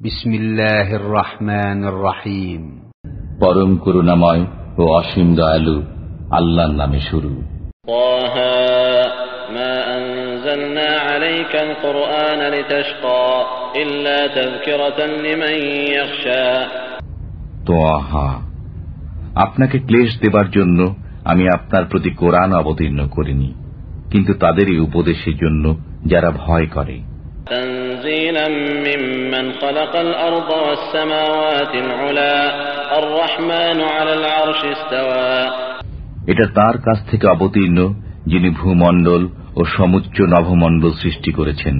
بسم الله الرحمن الرحيم পরম করুণাময় ও অসীম দয়ালু আল্লাহর নামে শুরু طه ما أنزلنا عليك القرآن لتشقى إلا تذكرة لمن يخشى তোয়াহা আপনাকে ক্লেশ দেবার জন্য আমি আপনার প্রতি কোরআন অবতীর্ণ করিনি কিন্তু তাদেরই উপদেশের জন্য যারা ভয় করে تنزيلا ممن خلق الأرض والسماوات العلا الرحمن على العرش استوى এটা তার কাছ থেকে অবতীর্ণ যিনি ভূমণ্ডল ও সমুচ্চ নভমণ্ডল সৃষ্টি করেছেন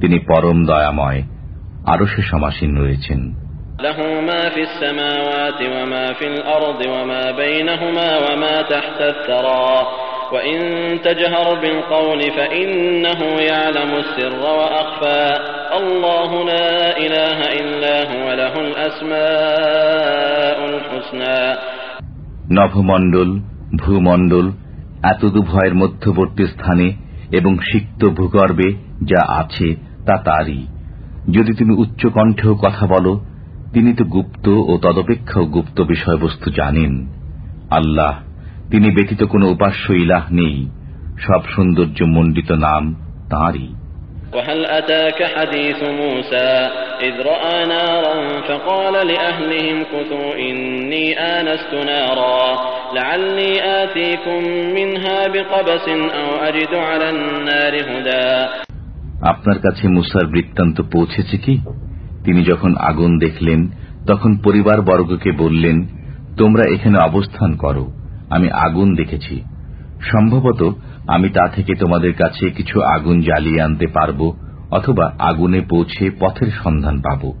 তিনি পরম দয়াময় আরো সে সমাসীন রয়েছেন له ما في السماوات وما في الأرض وما بينهما وما تحت الثرى وإن تجهر بالقول فإنه يعلم السر وأخفى الله لا إله إلا هو له الأسماء الحسنى নভমণ্ডল ভূমণ্ডল এতদুভয়ের মধ্যবর্তী স্থানে এবং সিক্ত ভূগর্ভে যা আছে তা তারই যদি তুমি উচ্চ কণ্ঠেও কথা বলো তিনি তো গুপ্ত ও তদপেক্ষাও গুপ্ত বিষয়বস্তু জানেন আল্লাহ তিনি ব্যতীত কোনো উপাস্য ইলাহ নেই সব সৌন্দর্য মণ্ডিত নাম তাঁরই وهل أتاك حديث موسى إذ رأى نارا فقال لأهلهم كثوا إني آنست نارا لعلي آتيكم منها بقبس أو أجد على النار هدى আপনার কাছে মুসার বৃত্তান্ত পৌঁছেছে কি তিনি যখন আগুন দেখলেন তখন পরিবার বর্গকে বললেন তোমরা এখানে অবস্থান করো আমি আগুন দেখেছি সম্ভবত আমি তা থেকে তোমাদের কাছে কিছু আগুন জ্বালিয়ে আনতে পারব অথবা আগুনে পৌঁছে পথের সন্ধান পাব।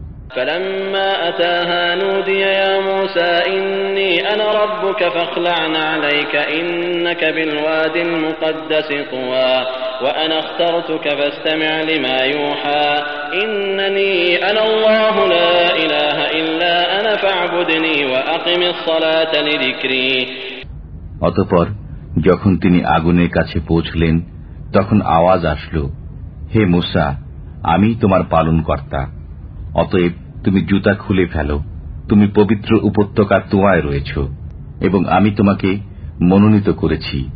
অতপর যখন তিনি আগুনের কাছে পৌঁছলেন, তখন আওয়াজ আসলো, হে মুসা আমি তোমার পালন কর্তা অতএব তুমি জুতা খুলে ফেলো, তুমি পবিত্র উপত্যকার তোয়ায় রয়েছ, এবং আমি তোমাকে মনোনীত করেছি।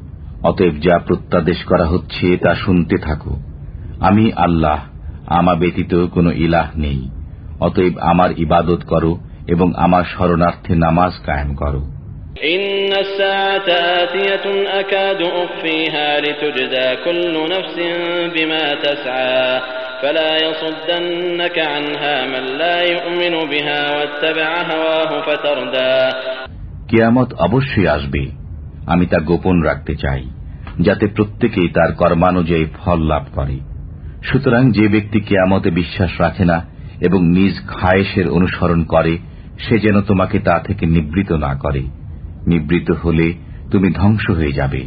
অতএব যা প্রত্যাদেশ করা হচ্ছে তা শুনতে থাকো। আমি আল্লাহ, আমা ব্যতীত কোনো ইলাহ নেই। অতএব আমার ইবাদত করো এবং আমার শরণার্থে নামাজ কায়েম করো। إن الساعة آتية أكاد أخفيها لتجزى كل نفس بما تسعى فلا يصدنك عنها من لا يؤمن بها واتبع هواه فتردى কেয়ামত অবশ্যই আসবে আমি তা গোপন রাখতে চাই যাতে প্রত্যেকেই তার কর্মানুযায়ী ফল লাভ করে সুতরাং যে ব্যক্তি কেয়ামতে বিশ্বাস রাখে না এবং নিজ খায়েশের অনুসরণ করে সে যেন তোমাকে তা থেকে নিবৃত না করে নিবৃত হলে তুমি ধ্বংস হয়ে যাবে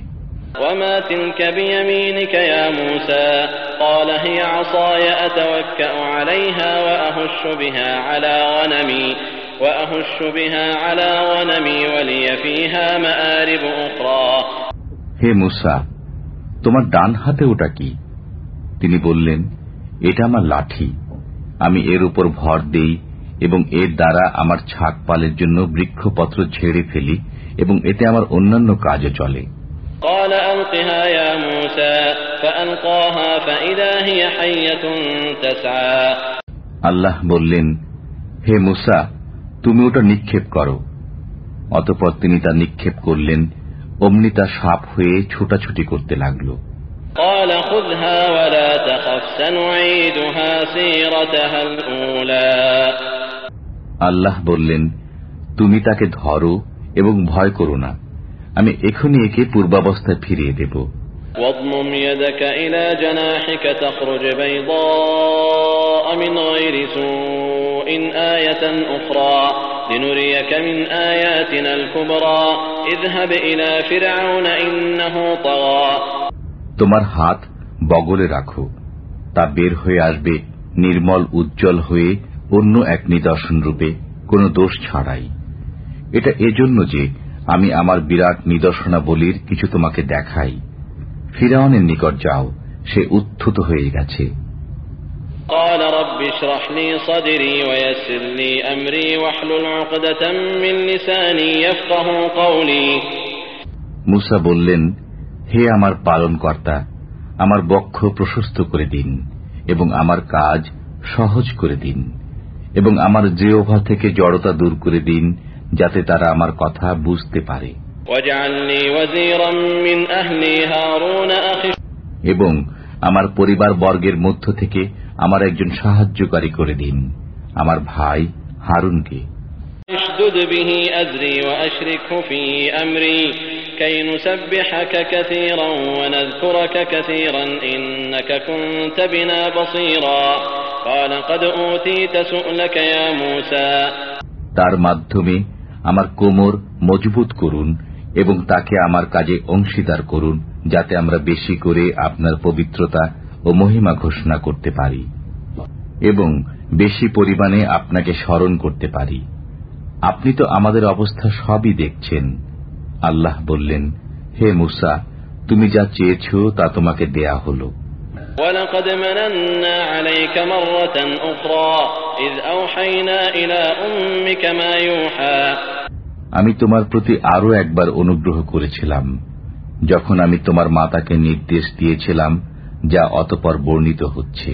وما تلك بيمينك يا موسى قال هي عصاي أتوكأ عليها وأهش بها على غنمي وأهش بها على غنمي ولي فيها مآرب أخرى হে মুসা তোমার ডান হাতে ওটা কি তিনি বললেন এটা আমার লাঠি আমি এর উপর ভর দেই এবং এর দ্বারা আমার ছাক পালের জন্য বৃক্ষপত্র ঝেড়ে ফেলি এবং এতে আমার অন্যান্য কাজও চলে। আল্লাহ বললেন হে মুসা তুমি ওটা নিক্ষেপ করো। অতপর তিনি তা নিক্ষেপ করলেন অমনি তা সাপ হয়ে ছোটাছুটি করতে লাগল। আল্লাহ বললেন তুমি তাকে ধরো এবং ভয় করো না আমি এখনই একে পূর্বাবস্থায় ফিরিয়ে দেব واضمم يدك إلى جناحك تخرج بيضاء من غير سوء آية أخرى لنريك من آياتنا الكبرى اذهب إلى فرعون إنه طغى তোমার হাত বগলে রাখো তা বের হয়ে আসবে নির্মল উজ্জ্বল হয়ে অন্য এক নিদর্শন রূপে কোনো দোষ ছাড়াই এটা এজন্য যে আমি আমার বিরাট নিদর্শনাবলীর কিছু তোমাকে দেখাই ফিরাউনের নিকট যাও সে উত্থুত হয়ে গেছে قال رب اشرح لي صدري ويسر لي أمري واحلل عقدة من لساني يفقه قولي মুসা বললেন হে আমার পালন কর্তা আমার বক্ষ প্রশস্ত করে দিন এবং আমার কাজ সহজ করে দিন এবং আমার জিহ্বা থেকে জড়তা দূর করে দিন যাতে তারা আমার কথা বুঝতে পারে। এবং আমার পরিবার বর্গের মধ্য থেকে আমার একজন সাহায্যকারী করে দিন আমার ভাই হারুনকে। তার মাধ্যমে আমার কোমর মজবুত করুন এবং তাকে আমার কাজে অংশীদার করুন যাতে আমরা বেশি করে আপনার পবিত্রতা ও মহিমা ঘোষণা করতে পারি এবং বেশি পরিমাণে আপনাকে স্মরণ করতে পারি আপনি তো আমাদের অবস্থা সবই দেখছেন আল্লাহ বললেন হে মুসা তুমি যা চেয়েছ তা তোমাকে দেয়া হলো ولقد مننا عليك مرة أخرى إذ أوحينا إلى أمك ما يوحى আমি তোমার প্রতি আরও একবার অনুগ্রহ করেছিলাম, যখন আমি তোমার মাতাকে নির্দেশ দিয়েছিলাম, যা অতপর বর্ণিত হচ্ছে।